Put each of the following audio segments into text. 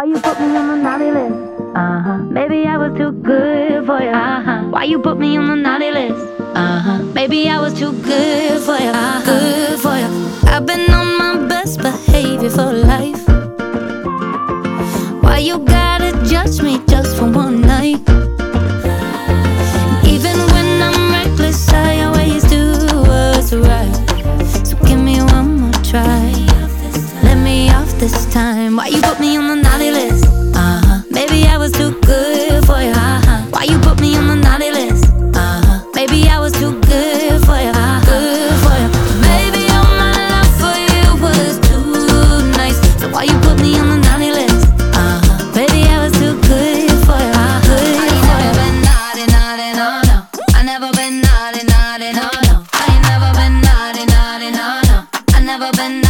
Why you put me on the naughty list? Uh huh. Maybe I was too good for you. Uh huh. Why you put me on the naughty list? Uh huh. Maybe I was too good for you. Uh-huh. Good for you. I've been on my best behavior for life. Why you gotta judge me just for one night? Even when I'm reckless, I always do what's right. So give me one more try. Let me off this time. Why you put me on the I never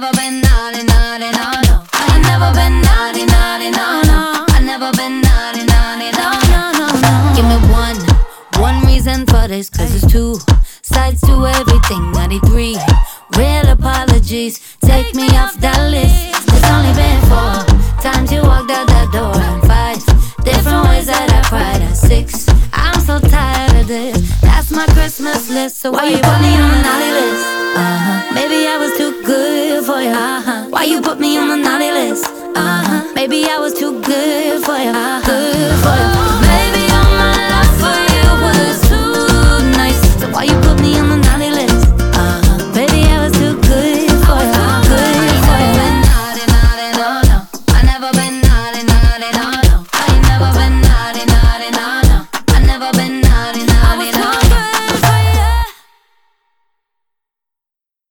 never been naughty, naughty, no, no. I ain't never been naughty, naughty, no, no. I never been naughty, naughty, no, no, no, no. Give me one, one reason for this, cause it's two sides to everything. 93 real apologies. Take me off that list. It's only been four times you walked out that door, and five different ways that I cried. At six, I'm so tired of this. That's my Christmas list. So why you put me me on the naughty list? Uh huh. Maybe I was too good for you. Uh-huh. Good